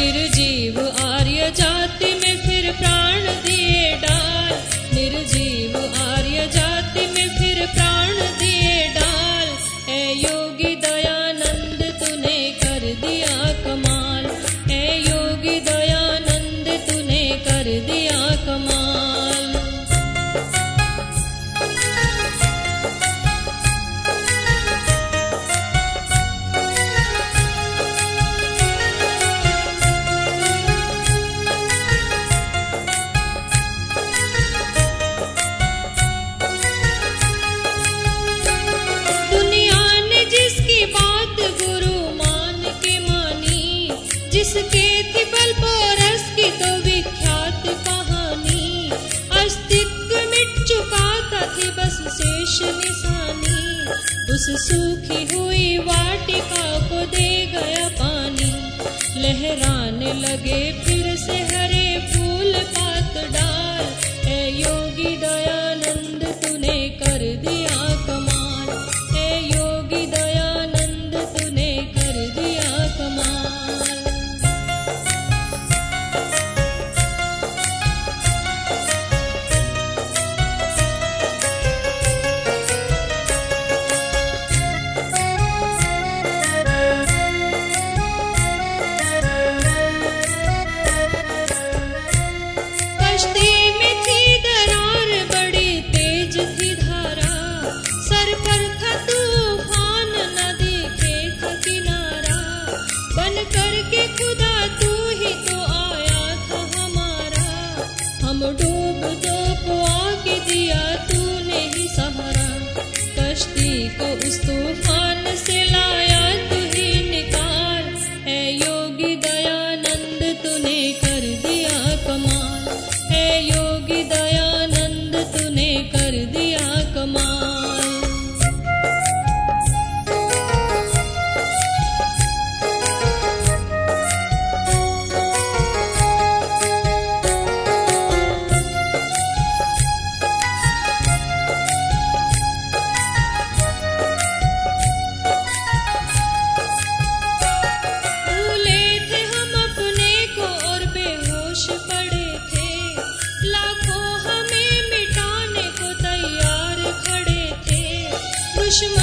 bir cin उस सूखी हुई वाटिका को दे गया पानी। लहराने लगे फिर से हर oh está. Ocean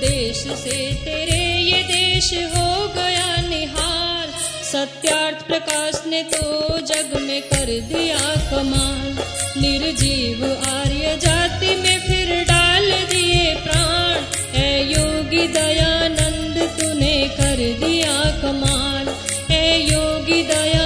देश से तेरे ये देश हो गया निहार। सत्यार्थ प्रकाश ने तो जग में कर दिया कमाल। निर्जीव आर्य जाति में फिर डाल दिए प्राण। है योगी दयानंद, तूने कर दिया कमाल। है योगी दया